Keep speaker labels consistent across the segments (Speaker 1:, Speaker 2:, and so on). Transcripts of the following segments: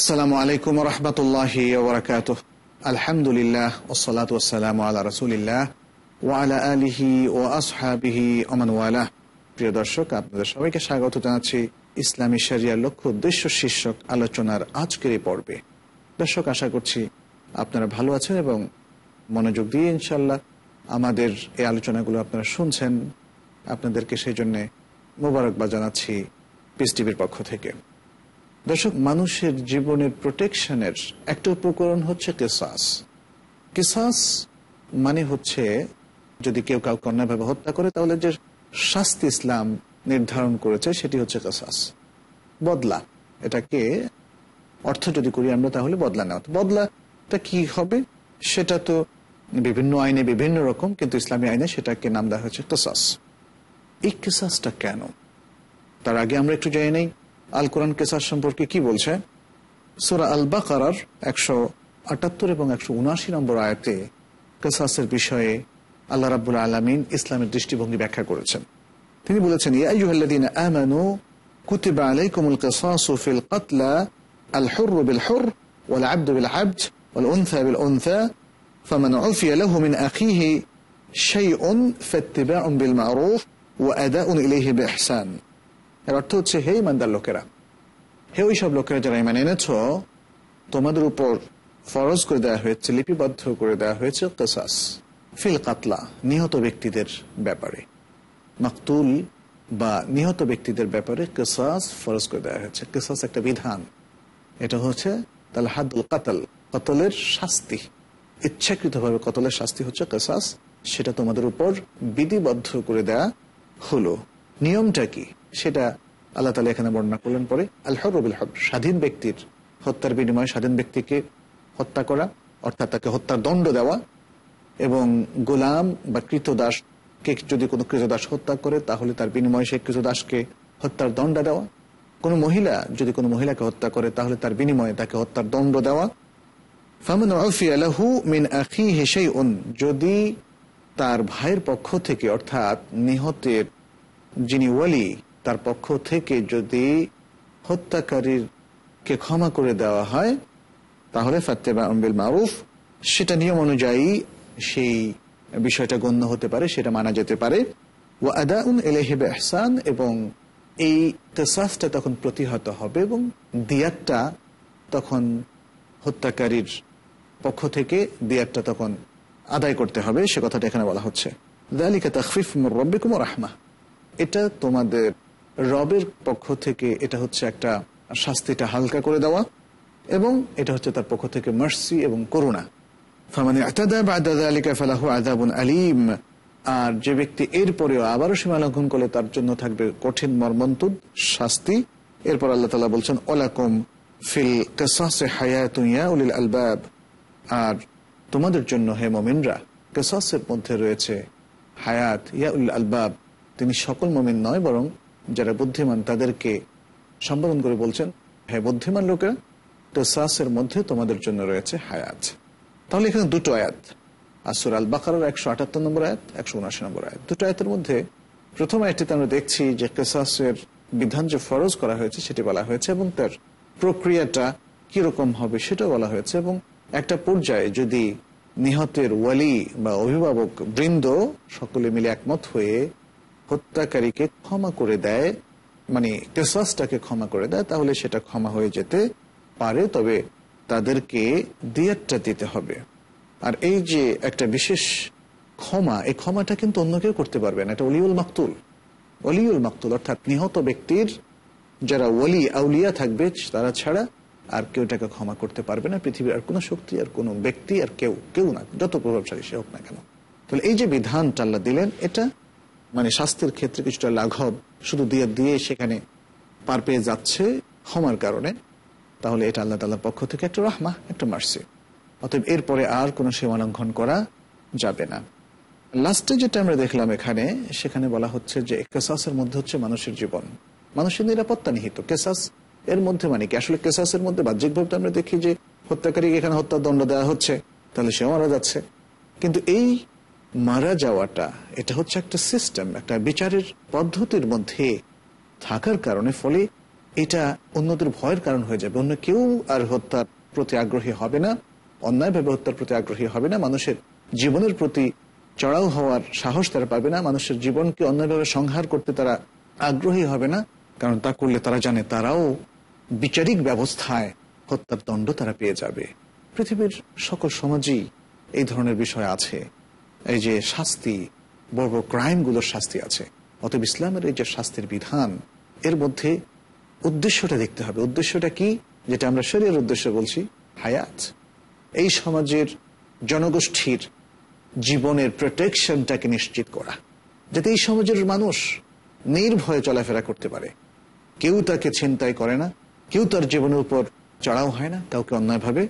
Speaker 1: আসসালামু আলাইকুম রহমতুল্লাহ ওবরাকাত আলহামদুলিল্লাহ ওসলাত ওসালাম আল্লাহ রসুলিল্লাহ ওয়ালা আলিহি ও আসহাবিহি ওমানওয়ালা প্রিয় দর্শক, আপনাদের সবাইকে স্বাগত জানাচ্ছি ইসলামী শরিয়ার লক্ষ্য উদ্দেশ্য শীর্ষক আলোচনার আজকের এই পর্বে। দর্শক, আশা করছি আপনারা ভালো আছেন এবং মনোযোগ দিয়ে ইনশাল্লাহ আমাদের এই আলোচনাগুলো আপনারা শুনছেন। আপনাদেরকে সেই জন্যে মোবারকবাদ জানাচ্ছি পিস টিভির পক্ষ থেকে। দর্শক, মানুষের জীবনের প্রোটেকশনের একটা উপকরণ হচ্ছে কেসাস। কেসাস মানে হচ্ছে যদি কেউ কাউকে অন্যায়ভাবে হত্যা করে, তাহলে যে শাস্তি ইসলাম নির্ধারণ করেছে, সেটি হচ্ছে কেসাস। বদলা। এটাকে অর্থ যদি করি আমরা, তাহলে বদলা নেওয়া। বদলাটা কি হবে? সেটা তো বিভিন্ন আইনে বিভিন্ন রকম, কিন্তু ইসলামী আইনে সেটাকে নাম দেওয়া হয়েছে কেসাস। এই কেসাসটা কেন? তার আগে আমরা একটু জেনে নেই। আল কোরআন কেসার সম্পর্কে কি বলছে? সুরা আল বাকার একশো আটাত্তর এবং একশো উনআশি নম্বর আয়তে কেসাসের বিষয়ে আল্লাহ রাবুল আলমিন ইসলামের দৃষ্টিভঙ্গি ব্যাখ্যা করেছেন। তিনি বলেছেন ইয়াইয়ুহাল্লাযীনা আমানু, কুতিবা আলাইকুমুল কিসাসু ফিল কাতলা আল হুর বিল হুর ওয়াল আবদ বিল আবদ ওয়াল উনসা বিল উনসা ফামান উফিয়া লাহু মিন আখিহি এর অর্থ হচ্ছে, হে ইমানদার লোকেরা, হে ওই সব লোকেরা যারা ইমান এনেছ, তোমাদের উপর ফরজ করে দেওয়া হয়েছে, লিপিবদ্ধ করে দেওয়া হয়েছে কেসাস, ফিল কাতলা, নিহত ব্যক্তিদের ব্যাপারে। মাকতুল বা নিহত ব্যক্তিদের ব্যাপারে কেসাস ফরজ করে দেওয়া হয়েছে। কেসাস একটা বিধান। এটা হচ্ছে তাহলে হাদুল কাতাল, কতলের শাস্তি। ইচ্ছাকৃতভাবে কতলের শাস্তি হচ্ছে কেসাস, সেটা তোমাদের উপর বিধিবদ্ধ করে দেয়া হলো। নিয়মটা কি? সেটা আল্লাহ তালা এখানে বর্ণনা করলেন পরে আল্লাহ রবিল হক স্বাধীন ব্যক্তির হত্যার বিনিময়ে স্বাধীন ব্যক্তিকে হত্যা করা, অর্থাৎ তাকে হত্যার দণ্ড দেওয়া এবং গোলাম বা কৃতদাসকে যদি কোনো কৃতদাস হত্যা করে, তাহলে তার বিনিময়ে সেই কৃতদাসকে হত্যার দণ্ড দেওয়া। কোনো মহিলা যদি কোনো মহিলাকে হত্যা করে, তাহলে তার বিনিময়ে তাকে হত্যার দণ্ড দেওয়া। আলাহু মিন হেসেই যদি তার ভাইয়ের পক্ষ থেকে, অর্থাৎ নিহতের যিনি ওয়ালি তার পক্ষ থেকে যদি হত্যাকারীর কে ক্ষমা করে দেওয়া হয়, তাহলে ফাতেবা আম্বিল মারুফ, সেটা নিয়ম অনুযায়ী সেই বিষয়টা গণ্য হতে পারে, সেটা মানা যেতে পারে। ও আদাউন এলেহেবে এহসান এবং এই তেসাসটা তখন প্রতিহত হবে এবং দিয়াতটা তখন হত্যাকারীর পক্ষ থেকে দিয়াতটা তখন আদায় করতে হবে, সে কথাটা এখানে বলা হচ্ছে। দালিকা তখফিফ রব্বিকুম রাহমা এটা তোমাদের রবের পক্ষ থেকে এটা হচ্ছে একটা শাস্তিটা হালকা করে দেওয়া এবং এটা হচ্ছে তার পক্ষ থেকে মার্সি এবং করুণা। আলিম। আর যে ব্যক্তি এরপরেও আবারও সীমা লঙ্ঘন করলে তার জন্য থাকবে কঠিন মর্মন্তুদ শাস্তি। এরপর আল্লাহ তালা বলছেন, ওলাকুম ফিল কেসাসে হায়াতুইয়া উলিল আলবাব। আর তোমাদের জন্য হে মমিনরা, কেসাসের মধ্যে রয়েছে হায়াত, ইয়া উল আলবাব। তিনি সকল মমিন নয়, বরং যারা বুদ্ধিমান, তাদেরকে সম্বোধন করে বলছেন হ্যাঁ বুদ্ধিমান লোকেরা কেসাসের মধ্যে তোমাদের জন্য রয়েছে হায়াত। তাহলে এখানে দুটো আয়াত। আসুর আল বাকার একশো আটাত্তর নম্বর আয়াত, একশো উনআশি নম্বর আয়াত। দুটো আয়াতের মধ্যে প্রথম আয়াতটিতে আমরা দেখছি যে কেসাসের বিধান যে ফরজ করা হয়েছে, সেটি বলা হয়েছে এবং তার প্রক্রিয়াটা কীরকম হবে সেটা বলা হয়েছে এবং একটা পর্যায়ে যদি নিহতের ওয়ালি বা অভিভাবক বৃন্দ সকলে মিলে একমত হয়ে হত্যাকারীকে ক্ষমা করে দেয় মানে কেসাসটাকে ক্ষমা করে দেয়, তাহলে সেটা ক্ষমা হয়ে যেতে পারে, তবে তাদেরকে দিয়াতটা দিতে হবে। আর এই যে একটা বিশেষ ক্ষমা, এই ক্ষমাটা কিন্তু অন্য কেউ করতে পারবে না, এটা অলিউল মাকতুল। অলিউল মাকতুল অর্থাৎ নিহত ব্যক্তির যারা ওলি, আউলিয়া থাকবে, তারা ছাড়া আর কেউ এটাকে ক্ষমা করতে পারবে না। পৃথিবীর আর কোনো শক্তি, আর কোনো ব্যক্তি, আর কেউ কেউ না, যত প্রভাবশালী সে হোক না কেন। তাহলে এই যে বিধানটা আল্লাহ দিলেন, এটা মানে স্বাস্থ্যের ক্ষেত্রে কিছুটা লাঘব, শুধু দিয়ে দিয়ে সেখানে পার পেয়ে যাচ্ছে ক্ষমার কারণে, তাহলে এটা আল্লাহ তাল্লাহ পক্ষ থেকে একটা রহমা, একটা মার্সি। অতএব এরপরে আর কোনো সীমা লঙ্ঘন করা যাবে না। লাস্টে যেটা আমরা দেখলাম এখানে, সেখানে বলা হচ্ছে যে কেসাসের মধ্যে হচ্ছে মানুষের জীবন। মানুষের নিরাপত্তা নিহিত। কেসাস এর মধ্যে মানে কি? আসলে কেসাসের মধ্যে বাহ্যিকভাবে আমরা দেখি যে হত্যাকারীকে এখানে হত্যার দণ্ড দেওয়া হচ্ছে, তাহলে সেও মারা যাচ্ছে। কিন্তু এই মারা যাওয়াটা, এটা হচ্ছে একটা সিস্টেম একটা বিচারের পদ্ধতির মধ্যে থাকার কারণে, ফলে এটা অন্যদের ভয়ের কারণ হয়ে যাবে। অন্য কেউ আর হত্যার প্রতি আগ্রহী হবে না অন্যায়ভাবে হত্যার প্রতি আগ্রহী হবে না, মানুষের জীবনের প্রতি চড়াও হওয়ার সাহস তারা পাবে না, মানুষের জীবনকে অন্যায়ভাবে সংহার করতে তারা আগ্রহী হবে না, কারণ তা করলে তারা জানে তারাও বিচারিক ব্যবস্থায় হত্যার দণ্ড তারা পেয়ে যাবে। পৃথিবীর সকল সমাজই এই ধরনের বিষয় আছে। এই যে শাস্তি, বড় বড় ক্রাইমগুলোর শাস্তি আছে। অতএব ইসলামের এই যে শাস্তির বিধান, এর মধ্যে উদ্দেশ্যটা দেখতে হবে। উদ্দেশ্যটা কি? যেটা আমরা শরীরের উদ্দেশ্য বলছি, হায়াত। এই সমাজের জনগোষ্ঠীর জীবনের প্রোটেকশনটাকে নিশ্চিত করা। যাতে এই সমাজের মানুষ নির্ভয়ে চলাফেরা করতে পারে। কেউ তাকে ছিনতাই করে না, কেউ তার জীবনের উপর চড়াও হয় না, কাউকে অন্যায়ভাবে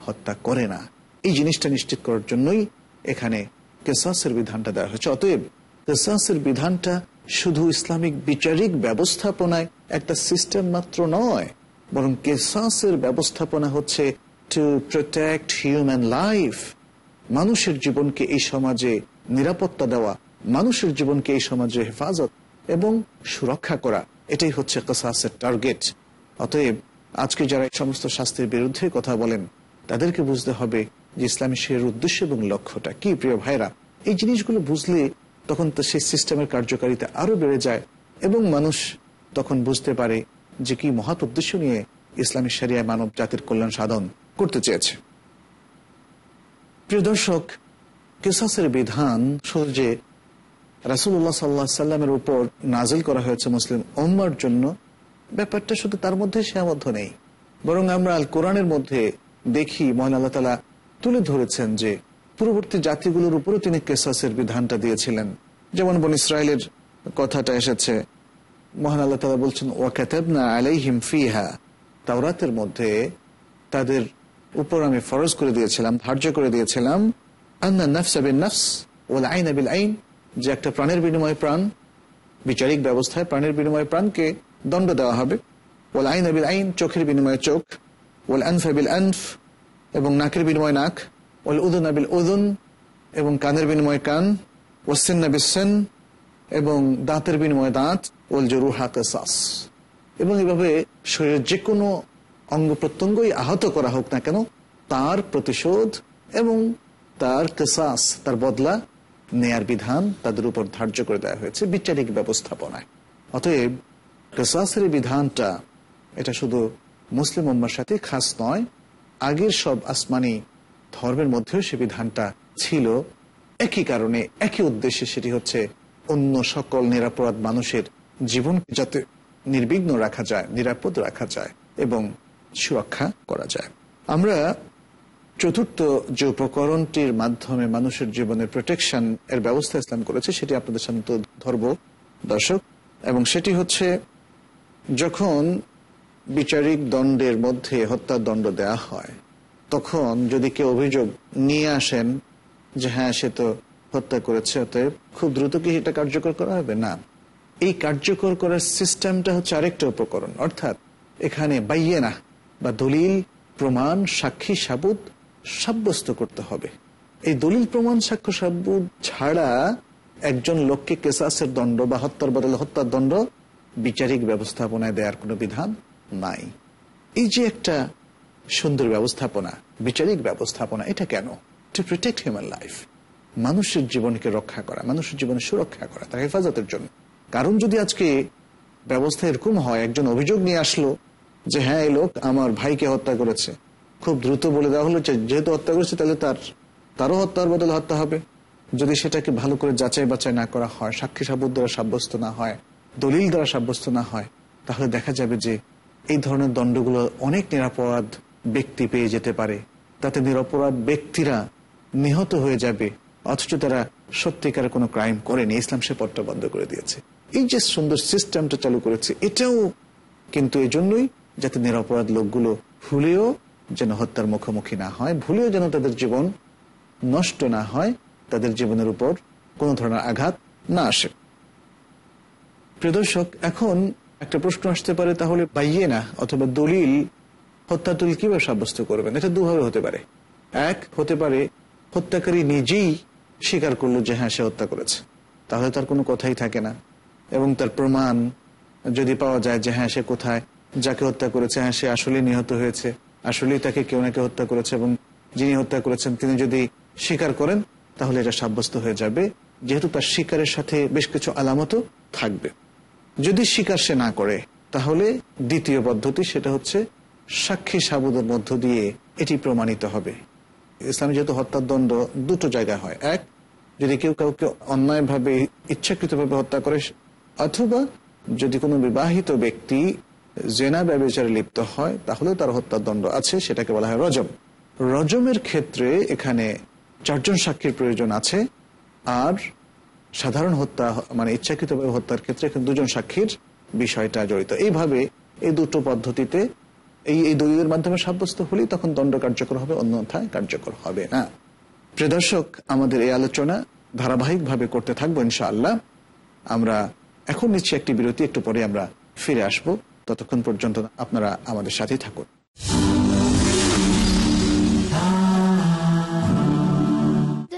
Speaker 1: হত্যা করে না। এই জিনিসটা নিশ্চিত করার জন্যই এখানে কেসাসের বিধানটা দেওয়া হয়েছে। অতএব কেসাসের বিধানটা শুধু ইসলামিক বিচারিক ব্যবস্থাপনায় একটা সিস্টেম মাত্র নয়, বরং কেসাসের ব্যবস্থাপনা হচ্ছে টু প্রোটেক্ট হিউম্যান লাইফ মানুষের জীবনকে এই সমাজে নিরাপত্তা দেওয়া, মানুষের জীবনকে এই সমাজে হেফাজত এবং সুরক্ষা করা, এটাই হচ্ছে কাসাসের টার্গেট অতএব আজকে যারা এই সমস্ত শাস্তির বিরুদ্ধে কথা বলেন, তাদেরকে বুঝতে হবে যে ইসলামী শের উদ্দেশ্য এবং লক্ষ্যটা কি, প্রিয় ভাইরা এই জিনিসগুলো বুঝলে তখন তো সেই সিস্টেমের কার্যকারিতা আরও বেড়ে যায় এবং মানুষ তখন বুঝতে পারে যে কি মহৎ উদ্দেশ্য নিয়ে ইসলামী শরিয়ায় মানব জাতির কল্যাণ সাধন করতে চেয়েছে। প্রিয় দর্শক, কেসাসের বিধান যে রাসুল্লাহ সাল্লাহ সাল্লামের উপর নাজিল করা হয়েছে মুসলিম ওম্মার জন্য, ব্যাপারটা শুধু তার মধ্যে সীমাবদ্ধ নেই। বরং আমরা আল কোরআনের মধ্যে দেখি, মহান আল্লাহ তালা তুলে ধরেছেন যে পূর্ববর্তী জাতিগুলোর উপরও তিনি কেসাসের বিধানটা দিয়েছিলেন। যেমন বন ইসরায়েলের কথাটা এসেছে, মহান আল্লাহ তালা বলছেন ওয়াকাতাবনা আলাইহিম ফিহা। তাওরাতের মধ্যে তাদের উপর আমি ফরজ করে দিয়েছিলাম, ধার্য করে দিয়েছিলাম, আন্না নফস বিন নফস ওল আইন আবিল আইন। যে একটা প্রাণের বিনিময়ে প্রাণ, বিচারিক ব্যবস্থায় প্রাণের বিনিময়ে প্রাণকে দণ্ড দেওয়া হবে। ওল আইন আবিল আইন, চোখের বিনিময়ে চোখ। ওল আনফ আবিল আনফ এবং নাকের বিনিময় নাক ওল উদুন আবিল উদুন, এবং কানের বিনিময় কান ওসেন নাবিল সেন, এবং দাঁতের বিনিময় দাঁত ওল জরু হাতে সাস এবং এভাবে শরীরের যে কোনো অঙ্গ প্রত্যঙ্গই আহত করা হোক না কেন, তার প্রতিশোধ এবং তার কেসাস, তার বদলা নেয়ার বিধান তাদের উপর ধার্য করে দেওয়া হয়েছে বিচারিক ব্যবস্থাপনায়। অতএব কেসাসের বিধানটা, এটা শুধু মুসলিম উম্মার সাথে খাস নয় আগের সব আসমানি ধর্মের মধ্যেও সে বিধানটা ছিল। একই কারণে, একই উদ্দেশ্যে সেটি হচ্ছে অন্য সকল নিরাপরাধ মানুষের জীবন যাতে নির্বিঘ্ন রাখা যায়, নিরাপদ রাখা যায় এবং সুরক্ষা করা যায়। আমরা চতুর্থ যে উপকরণটির মাধ্যমে মানুষের জীবনের প্রোটেকশন এর ব্যবস্থা ইসলাম করেছে, সেটি আপনাদের সামনে ধরব, দর্শক। এবং সেটি হচ্ছে যখন বিচারিক দণ্ডের মধ্যে হত্যার দণ্ড দেয়া হয়। তখন যদি কেউ অভিযোগ নিয়ে আসেন যে হ্যাঁ সে তো হত্যা করেছে, অতএব খুব দ্রুত কি এটা কার্যকর করা হবে? না। এই কার্যকর করার সিস্টেমটা হচ্ছে আরেকটা উপকরণ। অর্থাৎ এখানে বাইয়ে না বা দলিল, প্রমাণ, সাক্ষী, সাবুত সাব্যস্ত করতে হবে। এই দলিল, প্রমাণ, সাক্ষ্য, সাবুত ছাড়া একজন লোককে কেসাসের দণ্ড বা হত্যার বদলে হত্যার দণ্ড বিচারিক ব্যবস্থাপনায় দেওয়ার কোনো বিধান নাই। এই যে একটা সুন্দর ব্যবস্থাপনা, বিচারিক ব্যবস্থাপনা, এটা কেন? টু প্রোটেক্ট হিউম্যান লাইফ মানুষের জীবনকে রক্ষা করা, মানুষের জীবনের সুরক্ষা করা, তার হেফাজতের জন্য। কারণ যদি আজকে ব্যবস্থা এরকম হয়, একজন অভিযোগ নিয়ে আসলো যে হ্যাঁ এই লোক আমার ভাইকে হত্যা করেছে। খুব দ্রুত বলে দেওয়া হলো যেহেতু হত্যা করেছে, তাহলে তার, তারও হত্যার বদলে হত্যা হবে। যদি সেটাকে ভালো করে যাচাই বাছাই না করা হয় সাক্ষী সাবুদ দ্বারা সাব্যস্ত না হয়, দলিল দ্বারা সাব্যস্ত না হয়, তাহলে দেখা যাবে যে এই ধরনের দণ্ডগুলো অনেক নিরাপরাধ ব্যক্তি পেয়ে যেতে পারে। তাতে নিরপরাধ ব্যক্তিরা নিহত হয়ে যাবে, অথচ তারা সত্যিকার কোনো ক্রাইম করেনি, ইসলাম সে পথটা বন্ধ করে দিয়েছে। এই যে সুন্দর সিস্টেমটা চালু করেছে, এটাও কিন্তু এই জন্যই যাতে নিরাপরাধ লোকগুলো ভুলেও যেন হত্যার মুখোমুখি না হয়, ভুলেও যেন তাদের জীবন নষ্ট না হয়, তাদের জীবনের উপর কোনো ধরনের আঘাত না আসে। প্রিয় দর্শক, এখন একটা প্রশ্ন আসতে পারে, তাহলে বাইয়ে না অথবা দলিল হত্যা দলিল কীভাবে সাব্যস্ত করবেন? এটা দুভাবে হতে পারে। এক, হতে পারে হত্যাকারী নিজেই স্বীকার করল যে হ্যাঁ সে হত্যা করেছে। তাহলে তার কোনো কথাই থাকে না। এবং তার প্রমাণ যদি পাওয়া যায় যে হ্যাঁ সে কোথায়, যাকে হত্যা করেছে হ্যাঁ সে আসলে নিহত হয়েছে, আসলেই তাকে কেউ না কেউ হত্যা করেছে এবং যিনি হত্যা করেছেন, তিনি যদি স্বীকার করেন, তাহলে এটা সাব্যস্ত হয়ে যাবে। যেহেতু তার শিকারের সাথে বেশ কিছু আলামতও থাকবে। যদি স্বীকার সে না করে, তাহলে দ্বিতীয় পদ্ধতি সেটা হচ্ছে সাক্ষী সাবুদের মধ্য দিয়ে এটি প্রমাণিত হবে। ইসলামে যেহেতু হত্যার দণ্ড দুটো জায়গায় হয়। এক, যদি কেউ কাউকে অন্যায়ভাবে, ইচ্ছাকৃতভাবে হত্যা করে, অথবা যদি কোনো বিবাহিত ব্যক্তি জেনা ব্যবচারে লিপ্ত হয়, তাহলে তার হত্যার দণ্ড আছে, সেটাকে বলা হয় রজম। রজমের ক্ষেত্রে এখানে চারজন সাক্ষীর প্রয়োজন আছে, আর সাধারণ হত্যা মানে ইচ্ছাকৃতভাবে হত্যার ক্ষেত্রে দুজন সাক্ষীর বিষয়টা জড়িত। এইভাবে এই দুটো পদ্ধতিতে এই এই দলিলের মাধ্যমে সাব্যস্ত হলেই তখন দণ্ড কার্যকর হবে, অন্যথায় কার্যকর হবে না। প্রিয় দর্শক, আমাদের এই আলোচনা ধারাবাহিকভাবে করতে থাকব ইনশাআল্লাহ। আমরা এখন নিচ্ছি একটি বিরতি, একটু পরে আমরা ফিরে আসব। ততক্ষণ পর্যন্ত আপনারা আমাদের সাথেই থাকুন।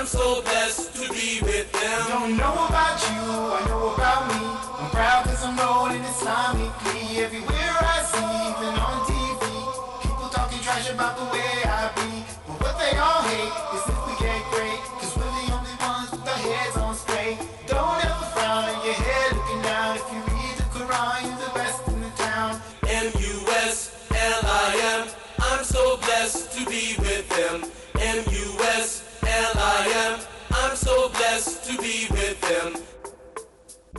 Speaker 2: I'm so blessed to be with him.
Speaker 3: Don't know about you, I know about me. I'm proud cause I'm rolling Islamically. Everywhere I see, even on TV. People talking trash about the way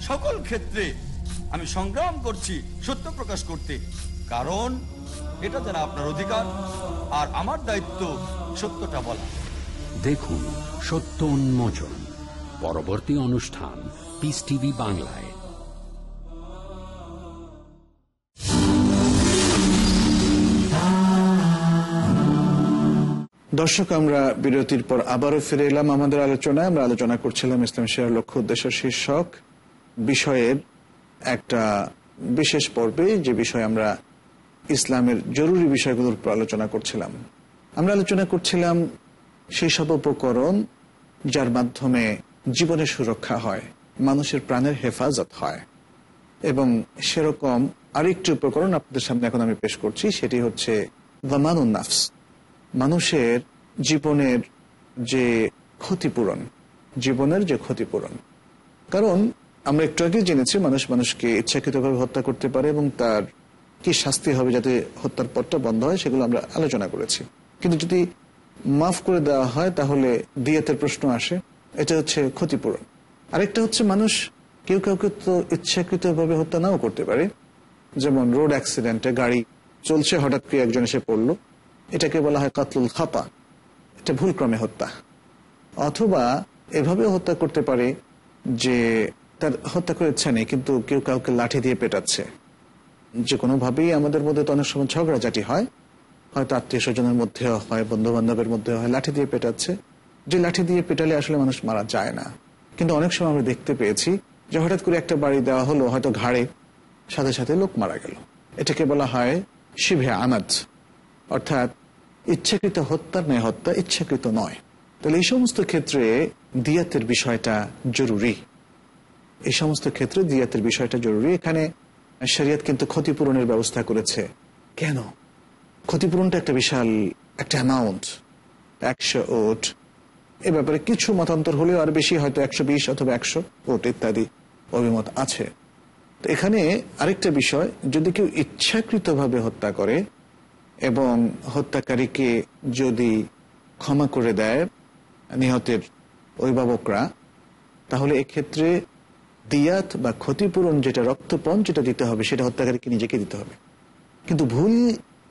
Speaker 4: সকল ক্ষেত্রে আমি সংগ্রাম করছি সত্য প্রকাশ করতে। কারণ এটা যারা আপনার অধিকার আর আমার দায়িত্ব সত্যটা বলা।
Speaker 5: দেখুন সত্য উন্মোচন পরবর্তী অনুষ্ঠান পিস টিভি বাংলায়।
Speaker 1: দর্শক আমরা বিরতির পর আবারও ফিরে এলাম আমাদের আলোচনায়। আমরা আলোচনা করছিলাম ইসলাম শেয়ার লক্ষ্য উদ্দেশ্য শীর্ষক। বিষয়ের একটা বিশেষ পর্বে যে বিষয়ে আমরা ইসলামের জরুরি বিষয়গুলোর উপর আলোচনা করছিলাম। আমরা আলোচনা করছিলাম সেই সব উপকরণ যার মাধ্যমে জীবনের সুরক্ষা হয়, মানুষের প্রাণের হেফাজত হয় এবং সেরকম আরেকটি উপকরণ আপনাদের সামনে এখন আমি পেশ করছি, সেটি হচ্ছে দামানুন নাফস। মানুষের জীবনের যে ক্ষতিপূরণ, জীবনের যে ক্ষতিপূরণ। কারণ আমরা একটু আগে জেনেছি মানুষ মানুষকে ইচ্ছাকৃতভাবে হত্যা করতে পারে এবং তার কি শাস্তি হবে যাতে হত্যার পথটা বন্ধ হয়, সেগুলো আমরা আলোচনা করেছি। কিন্তু যদি মাফ করে দেওয়া হয়, তাহলে দিয়াতের প্রশ্ন আসে। এটা হচ্ছে ক্ষতিপূরণ। আরেকটা হচ্ছে মানুষ কেউ কাউকে তো ইচ্ছাকৃতভাবে হত্যা নাও করতে পারে। যেমন রোড অ্যাক্সিডেন্টে গাড়ি চলছে, হঠাৎ করে একজন এসে পড়ল। এটাকে বলা হয় কাতলুল খাপা এটা ভুলক্রমে হত্যা। অথবা এভাবে হত্যা করতে পারে যে তার হত্যা করে ইচ্ছা নেই কিন্তু কেউ কাউকে লাঠি দিয়ে পেটাচ্ছে। যে কোনোভাবেই আমাদের মধ্যে তো অনেক সময় ঝগড়াঝাটি হয়। হয়তো আত্মীয় স্বজনের মধ্যে হয় বন্ধু বান্ধবের মধ্যে হয়, লাঠি দিয়ে পেটাচ্ছে। যে লাঠি দিয়ে পেটালে আসলে মানুষ মারা যায় না। কিন্তু অনেক সময় আমরা দেখতে পেয়েছি যে হঠাৎ করে একটা বাড়ি দেওয়া হলো, হয়তো ঘাড়ে, সাথে সাথে লোক মারা গেল। এটাকে বলা হয় শিভে আনাজ অর্থাৎ ইচ্ছাকৃত হত্যার ন্যায় হত্যা, ইচ্ছাকৃত নয়। তাহলে এই সমস্ত ক্ষেত্রে দিয়াতের বিষয়টা জরুরি। এই সমস্ত ক্ষেত্রে দিয়াতের বিষয়টা জরুরি। এখানে শরিয়াত কিন্তু ক্ষতিপূরণের ব্যবস্থা করেছে। কেন? ক্ষতিপূরণটা একটা বিশাল, একটা অ্যামাউন্ট একশো ওট। এ ব্যাপারে কিছু মতান্তর হলেও আর বেশি হয়তো একশো বিশ অথবা একশো ওট ইত্যাদি অভিমত আছে। তো এখানে আরেকটা বিষয়, যদি কেউ ইচ্ছাকৃতভাবে হত্যা করে এবং হত্যাকারীকে যদি ক্ষমা করে দেয়, নিহতের অভিভাবকরা, তাহলে এক্ষেত্রে দিয়াত বা ক্ষতিপূরণ যেটা রক্তপণ যেটা দিতে হবে, সেটা হত্যাকারীকে নিজেকে দিতে হবে। কিন্তু ভুল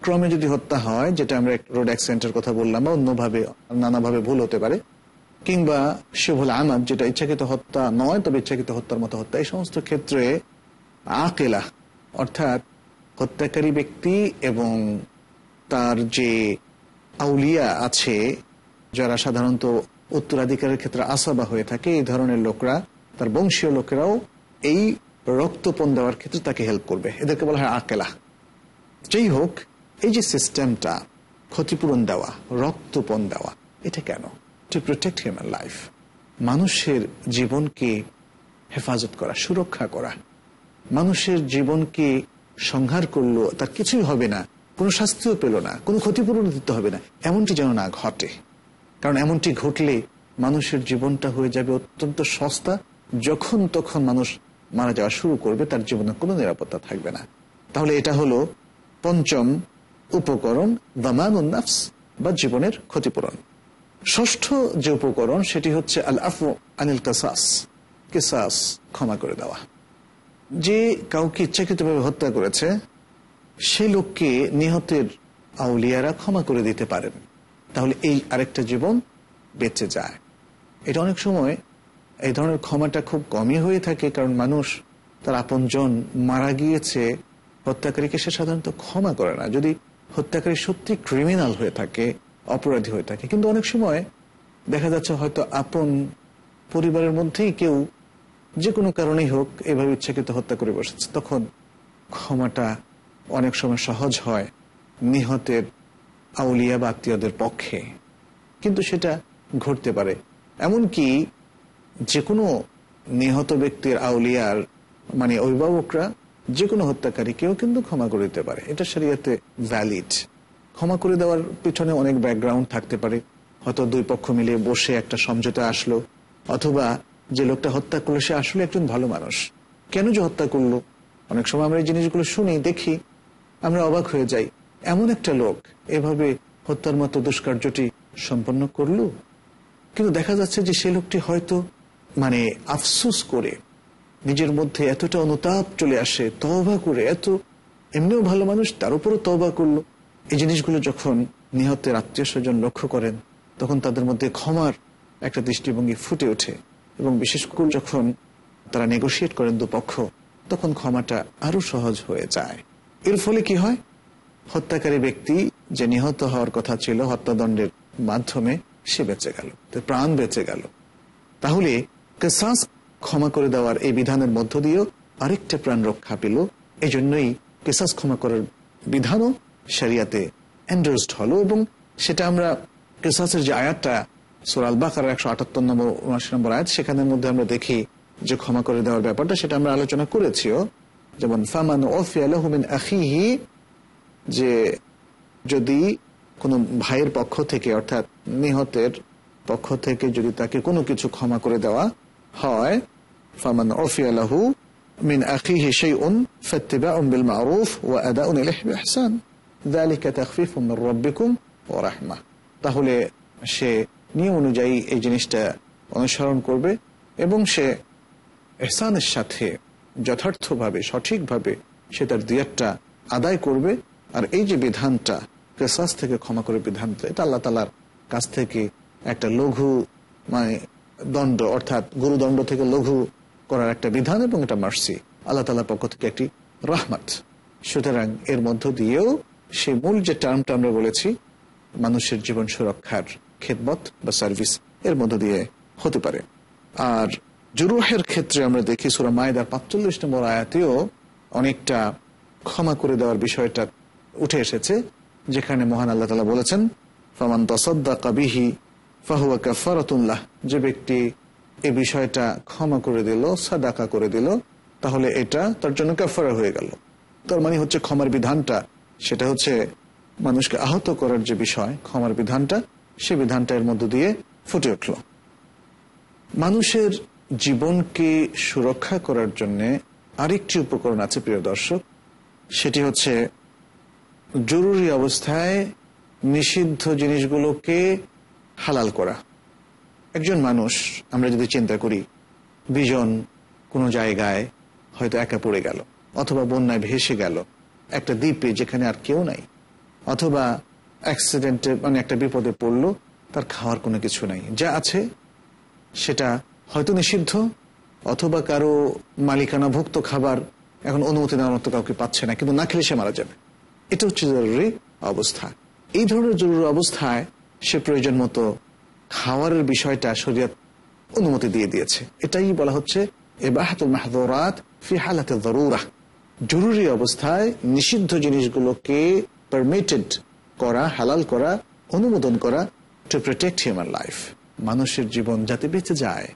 Speaker 1: ক্রমে যদি হত্যা হয়, যেটা আমরা রোড অ্যাক্সিডেন্টের কথা বললাম বা অন্যভাবে, নানাভাবে ভুল হতে পারে, কিংবা শুভল আমাদ যেটা ইচ্ছাকৃত হত্যা নয়, তবে ইচ্ছাকৃত হত্যার মতো হত্যা, এই সমস্ত ক্ষেত্রে আকেলা, অর্থাৎ হত্যাকারী ব্যক্তি এবং তার যে আউলিয়া আছে, যারা সাধারণত উত্তরাধিকারের ক্ষেত্রে আসাবা হয়ে থাকে, এই ধরনের লোকরা তার বংশীয় লোকেরাও এই রক্তপণ দেওয়ার ক্ষেত্রে তাকে হেল্প করবে। এদেরকে বলা হয় আকেলা। যেই হোক, এই যে সিস্টেমটা ক্ষতিপূরণ দেওয়া, রক্তপণ দেওয়া, এটা কেন? টু প্রোটেক্ট হিউম্যান লাইফ মানুষের জীবনকে হেফাজত করা, সুরক্ষা করা। মানুষের জীবনকে সংহার করল, তার কিছুই হবে না, কোনো শাস্তিও পেল না, কোনো ক্ষতিপূরণ দিতে হবে না, এমনটি যেন না ঘটে। কারণ এমনটি ঘটলে মানুষের জীবনটা হয়ে যাবে অত্যন্ত সস্তা যখন তখন মানুষ মারা যাওয়া শুরু করবে, তার জীবনে কোনো নিরাপত্তা থাকবে না। তাহলে এটা হলো পঞ্চম উপকরণ দামানুন্নাফস বা জীবনের ক্ষতিপূরণ। ষষ্ঠ যে উপকরণ, সেটি হচ্ছে আল আফু আনিল কাসাস, কেসাস ক্ষমা করে দেওয়া। যে কাউকে ইচ্ছাকৃতভাবে হত্যা করেছে, সে লোককে নিহতের আউলিয়ারা ক্ষমা করে দিতে পারেন। তাহলে এই আরেকটা জীবন বেঁচে যায়। এটা অনেক সময় এই ধরনের ক্ষমাটা খুব কমই হয়ে থাকে কারণ মানুষ তার আপনজন মারা গিয়েছে, হত্যাকারীকে সে সাধারণত ক্ষমা করে না। যদি হত্যাকারী সত্যি ক্রিমিনাল হয়ে থাকে, অপরাধী হয়ে থাকে, কিন্তু অনেক সময় দেখা যাচ্ছে হয়তো আপন পরিবারের মধ্যেই কেউ যে কোনো কারণেই হোক এভাবে ইচ্ছাকৃত হত্যা করে বসেছে, তখন ক্ষমাটা অনেক সময় সহজ হয় নিহতের আউলিয়া বা আত্মীয়দের পক্ষে। কিন্তু সেটা ঘটতে পারে। এমনকি যে কোনো নিহত ব্যক্তির আউলিয়ার মানে অভিভাবকরা যে কোনো হত্যাকারীকেও কিন্তু ক্ষমা করে দিতে পারে। এটা শরীয়তে ভ্যালিড ক্ষমা করে দেওয়ার পিছনে অনেক ব্যাকগ্রাউন্ড থাকতে পারে। হয়তো দুই পক্ষ মিলে বসে একটা সমঝোতা আসলো, অথবা যে লোকটা হত্যা করল সে আসলে একজন ভালো মানুষ। কেন যে হত্যা করল? অনেক সময় আমরা এই জিনিসগুলো শুনি, দেখি, আমরা অবাক হয়ে যাই। এমন একটা লোক এভাবে হত্যার মতো দুষ্কার্যটি সম্পন্ন করল? কিন্তু দেখা যাচ্ছে যে সে লোকটি হয়তো মানে আফসুস করে, নিজের মধ্যে এতটা অনুতাপ চলে আসে তবা করে, এত, এমনিও ভালো মানুষ, তার উপরও তবা করল। এই জিনিসগুলো যখন নিহতের আত্মীয় স্বজন লক্ষ্য করেন, তখন তাদের মধ্যে ক্ষমার একটা দৃষ্টিভঙ্গি ফুটে ওঠে এবং বিশেষ করে যখন তারা নেগোসিয়েট করেন দুপক্ষ, তখন ক্ষমাটা আরও সহজ হয়ে যায়। এর ফলে কি হয়? হত্যাকারী ব্যক্তি যে নিহত হওয়ার কথা ছিল হত্যাদণ্ডের মাধ্যমে, সে বেঁচে গেল প্রাণ বেঁচে গেল। তাহলে কেসাস ক্ষমা করে দেওয়ার এই বিধানের মধ্য দিয়েও আরেকটা প্রাণ রক্ষা পেল। এই জন্যই কেসাস ক্ষমা করার বিধানও সারিয়াতে এন্ডোর্সড হলো এবং সেটা আমরা কেসাসের যে আয়াতটা সোরাল বাকার একশো আটাত্তর নম্বর, উনআশি নম্বর আয়াত, সেখানের মধ্যে আমরা দেখি যে ক্ষমা করে দেওয়ার ব্যাপারটা, সেটা আমরা আলোচনা করেছিও। যেমন, ফামান ওফিয়ালহমিন আখিহি যে যদি কোনো ভাইয়ের পক্ষ থেকে, অর্থাৎ নিহতের পক্ষ থেকে যদি তাকে কোনো কিছু ক্ষমা করে দেওয়া হয় ফামান ওফিয়ালাহু من أخيه شيء فاتباع بالمعروف وأداء إليه بإحسان ذلك تخفيف من ربكم ورحمة তাহলে সে নিয়ম অনুযায়ী এই জিনিসটা অনুসরণ করবে এবং সে এহসানের সাথে যথার্থভাবে সঠিকভাবে সে তার দিয়ারটা আদায় করবে আর এই যে বিধানটা কেসাস থেকে ক্ষমা করে বিধানটা এটা আল্লাহ তালার কাছ থেকে একটা লঘু মানে দণ্ড, অর্থাৎ গুরুদণ্ড থেকে লঘু করার একটা বিধান এবং এটা মার্সি। আল্লাহ তালার পক্ষ থেকে একটি রহমত। সুতরাং এর মধ্য দিয়েও সেই মূল যে টার্মটা আমরা বলেছি, মানুষের জীবন সুরক্ষার খেদমত বা সার্ভিস এর মধ্য দিয়ে হতে পারে। আর জুরুহের ক্ষেত্রে আমরা দেখি সুরা মায়দার পাঁচচল্লিশ নম্বর আয়াতেও অনেকটা ক্ষমা করে দেওয়ার বিষয়টা উঠে এসেছে, যেখানে মহান আল্লাহ তালা বলেছেন, ফামান তসদ্দা কাবিহি ফাহুয়া যে ব্যক্তি এই বিষয়টা ক্ষমা করে দিল, সাদাকা করে দিল, তাহলে এটা তার জন্য কাফারা হয়ে গেল। তার মানে হচ্ছে ক্ষমার বিধানটা, সেটা হচ্ছে মানুষকে আহত করার যে বিষয়, ক্ষমার বিধানটা, সে বিধানটা এর মধ্য দিয়ে ফুটে উঠল। মানুষের জীবনকে সুরক্ষা করার জন্য আরেকটি উপকরণ আছে, প্রিয় দর্শক। সেটি হচ্ছে জরুরি অবস্থায় নিষিদ্ধ জিনিসগুলোকে হালাল করা। একজন মানুষ, আমরা যদি চিন্তা করি, বিজন কোনো জায়গায় হয়তো একা পড়ে গেল, অথবা বন্যায় ভেসে গেল, একটা দ্বীপে যেখানে আর কেউ নাই, অথবা অ্যাক্সিডেন্টে মানে একটা বিপদে পড়ল, তার খাওয়ার কোনো কিছু নাই। যা আছে, সেটা হয়তো নিষিদ্ধ, অথবা কারও মালিকানাভুক্ত খাবার এখন অনুমতি নেওয়ার মতো কাউকে পাচ্ছে না, কিন্তু না খেলে সে মারা যাবে। এটা হচ্ছে জরুরি অবস্থা। এই ধরনের জরুরি অবস্থায় সে প্রয়োজন মতো খাওয়ারের বিষয়টা শরীয়ত অনুমতি দিয়ে দিয়েছে। এটাই বলা হচ্ছে জরুরি অবস্থায় নিষিদ্ধ জিনিসগুলোকে পারমিটেড করা, হালাল করা, অনুমোদন করা টু প্রোটেক্ট হিউম্যান লাইফ মানুষের জীবন যাতে বেঁচে যায়।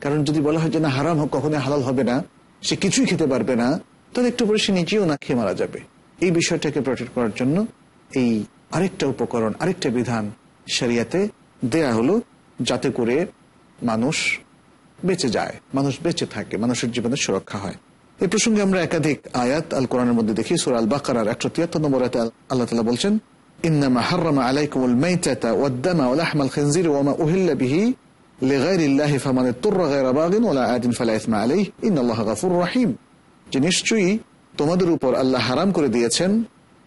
Speaker 1: কারণ যদি বলা হয় যে না, হারাম হোক কখনো হালাল হবে না, সে কিছুই খেতে পারবে না, তাহলে একটু পরে সে নিজেও না খেয়ে মারা যাবে। এই বিষয়টাকে প্রোটেক্ট করার জন্য এই আরেকটা উপকরণ, আরেকটা বিধান শরিয়াতে দেয়া হলো যাতে করে মানুষ বেঁচে যায় মানুষ বেঁচে থাকে মানুষের জীবনের সুরক্ষা হয় এই প্রসঙ্গে আমরা একাধিক আয়াত আল কোরআনের মধ্যে দেখি সুর আল বাকার একশো তিয়াত্তর নম্বর আয়াতে আল্লাহ তালা বলছেন إنما حرم عليكم الميتة والدم ولحم الخنزير وما أهل به لغير الله فمن اضطر غير باغ ولا عاد فلا إثم عليه إن الله غفور رحيم যে নিশ্চয়ই তোমাদের উপর আল্লাহ হারাম করে দিয়েছেন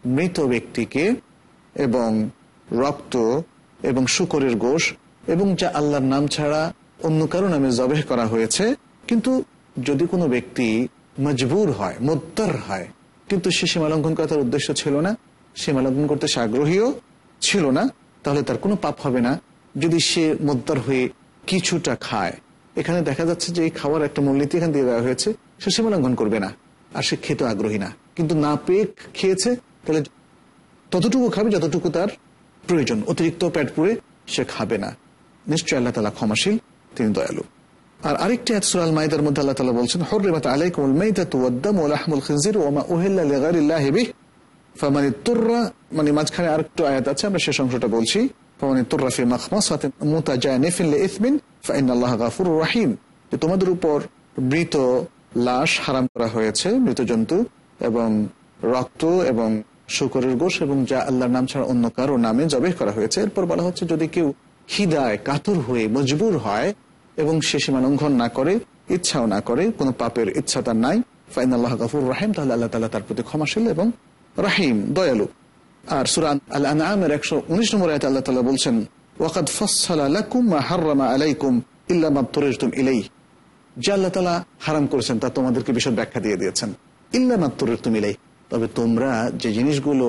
Speaker 1: মৃত ব্যক্তিকে এবং রক্ত এবং শুকরের গোশ, এবং যা আল্লাহর নাম ছাড়া অন্য কারও নামে জবেহ করা হয়েছে। কিন্তু যদি কোনো ব্যক্তি মজবুর হয় মোদ্দার হয়, কিন্তু সে সীমা লঙ্ঘন করা তার উদ্দেশ্য ছিল না সীমা লঙ্ঘন করতে সে আগ্রহীও ছিল না, তাহলে তার কোনো পাপ হবে না। যদি সে মোদ্দার হয়ে কিছুটা খায়, এখানে দেখা যাচ্ছে যে এই খাওয়ার একটা মূলনীতি এখানে দিয়ে দেওয়া হয়েছে, সে সীমা লঙ্ঘন করবে না, আর সে খেতে আগ্রহী না। কিন্তু না পেয়ে খেয়েছে, তাহলে ততটুকু খাবে, যতটুকু তার প্রয়োজন, অতিরিক্ত পেট পুড়ে সে খাবে না। নিশ্চয় আল্লাহ তালা ক্ষমাশীল, তিনি দয়ালু। আর আরেকটি আয়াত মাইদার মধ্যে আল্লাহ তাআলা বলছেন, হুররিমাত আলাইকুমুল মাইতাতু ওয়াদ-দামু ওয়া লাহমুল খিনজির মা মানে মাঝখানে আরেকটু আয়াত আছে, আমরা শেষ অংশটা বলছি। ফামান ইত্তুররা ফি যে তোমাদের উপর মৃত লাশ হারাম করা হয়েছে, মৃত জন্তু এবং রক্ত এবং শুকরের গোশ এবং যা আল্লাহর নাম ছাড়া অন্য কারও নামে জবেহ করা হয়েছে। এরপর বলা হচ্ছে, যদি কেউ খিদায় কাতর হয়ে মজবুর হয় এবং সে সীমা লঙ্ঘন না করে, ইচ্ছাও না করে, কোনো পাপের ইচ্ছা তার নাই ফাইন আল্লাহ গাফুর রাহিম, তাহলে আল্লাহ তালা তার প্রতি ক্ষমাশীল এবং রাহিম, দয়ালু। আর সুরান আল আনআমের একশো উনিশ নম্বর আয়তে আল্লাহ তালা বলছেন, ওয়াকাদ ফসসালা লাকুম হাররামা আলাইকুম ইল্লা মা তুরিরতুম ইলাইহি। যে আল্লাহ তালা হারাম করেছেন, তা তোমাদেরকে বিশদ ব্যাখ্যা দিয়ে দিয়েছেন। ইল্লা মা তুরিরতুম ইলাইহি। তবে তোমরা যে জিনিসগুলো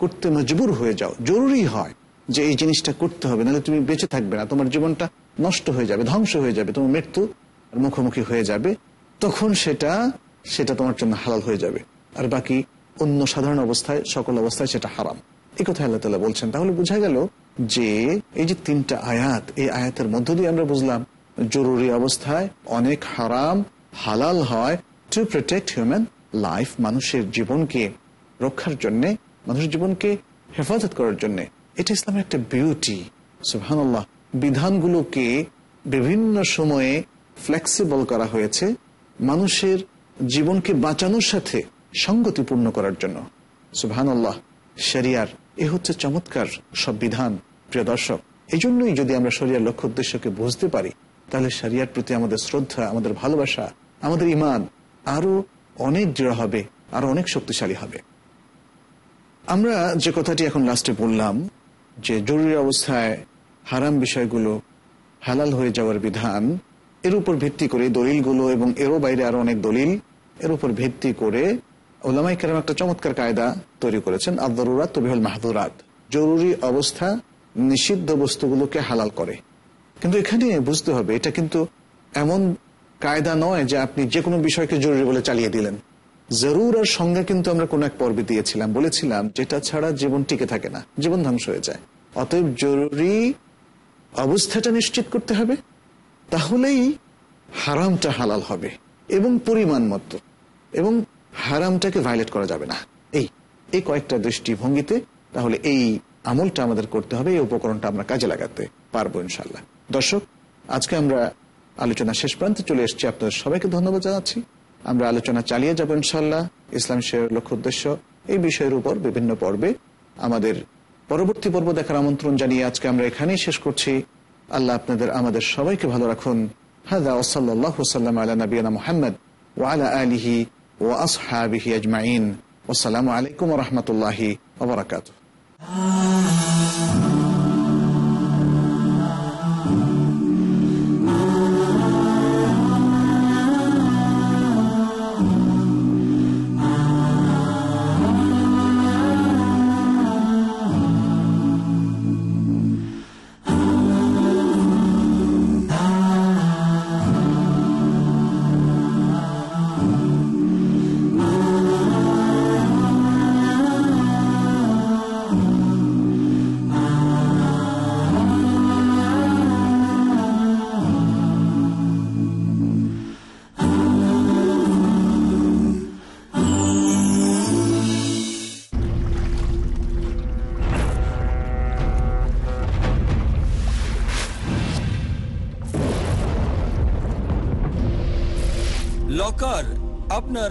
Speaker 1: করতে মজবুর হয়ে যাও, জরুরি হয় যে এই জিনিসটা করতে হবে, নাহলে তুমি বেঁচে থাকবে না, তোমার জীবনটা নষ্ট হয়ে যাবে, ধ্বংস হয়ে যাবে, তোমার মৃত্যু মুখোমুখি হয়ে যাবে, তখন সেটা সেটা তোমার জন্য হালাল হয়ে যাবে। আর বাকি অন্য সাধারণ অবস্থায়, সকল অবস্থায় সেটা হারাম। এই কথা আল্লাহ তালা বলছেন। তাহলে বোঝা গেল যে এই যে তিনটা আয়াত, এই আয়াতের মধ্য দিয়ে আমরা বুঝলাম জরুরি অবস্থায় অনেক হারাম, হালাল হয় টু প্রোটেক্ট হিউম্যান লাইফ মানুষের জীবনকে রক্ষার জন্যে, মানুষের জীবনকে হেফাজত করার জন্য, এটা ইসলামের একটা বিউটি সুহানুল্লাহ বিধানগুলোকে বিভিন্ন সময়ে ফ্লেক্সিবল করা হয়েছে মানুষের জীবনকে বাঁচানোর সাথে সঙ্গতিপূর্ণ করার জন্য। সুবহানাল্লাহ, শরিয়ার, এ হচ্ছে চমৎকার সব বিধান, প্রিয় দর্শক। এই জন্যই যদি আমরা শরিয়ার লক্ষ্য উদ্দেশ্যকে বুঝতে পারি, তাহলে শরিয়ার প্রতি আমাদের শ্রদ্ধা, আমাদের ভালোবাসা, আমাদের ইমান আরও অনেক দৃঢ় হবে আরও অনেক শক্তিশালী হবে। আমরা যে কথাটি এখন লাস্টে বললাম, যে জরুরি অবস্থায় হারাম বিষয়গুলো হালাল হয়ে যাওয়ার বিধান, এর উপর ভিত্তি করে দলিলগুলো এবং এরও বাইরে আরও অনেক দলিল, এর উপর ভিত্তি করে ওলামাই কেরাম একটা চমৎকার কায়দা তৈরি করেছেন আদরুরাত তবিহুল মাহাদুরাত। জরুরি অবস্থা নিষিদ্ধ বস্তুগুলোকে হালাল করে। কিন্তু এখানে বুঝতে হবে, এটা কিন্তু এমন কায়দা নয় যে আপনি যে কোনো বিষয়কে জরুরি বলে চালিয়ে দিলেন। জরুর আর সংজ্ঞা কিন্তু আমরা কোন এক পর্বে দিয়েছিলাম, বলেছিলাম যেটা ছাড়া জীবন টিকে থাকে না, জীবন ধ্বংস হয়ে যায়। অতএব জরুরি অবস্থাটা নিশ্চিত করতে হবে, তাহলেই হারামটা হালাল হবে এবং পরিমাণ মতো, এবং হারামটাকে ভায়োলেট করা যাবে না। এই এই কয়েকটা দৃষ্টিভঙ্গিতে তাহলে এই আমলটা আমাদের করতে হবে, এই উপকরণটা আমরা কাজে লাগাতে পারব ইনশাল্লাহ দর্শক, আজকে আমরা আলোচনা শেষ প্রান্তে চলে এসেছি আপনাদের সবাইকে ধন্যবাদ জানাচ্ছি। আমরা আলোচনা চালিয়ে যাব ইনশাল্লাহ ইসলাম শেয়ার লক্ষ্য উদ্দেশ্য এই বিষয়ের উপর বিভিন্ন পর্বে আমাদের পরবর্তী পর্ব দেখার আমন্ত্রণ জানিয়ে আজকে আমরা এখানেই শেষ করছি। আল্লাহ আপনাদের, আমাদের সবাইকে ভালো রাখুন। হাদা ওসাল্লাহ সাল্লাম আলা মোহাম্মদ ওয়ালা আলিহি ও আসহাবিহি আজমাইন। আসসালামু আলাইকুম রহমতুল্লাহি ওবরাকাত
Speaker 4: লকার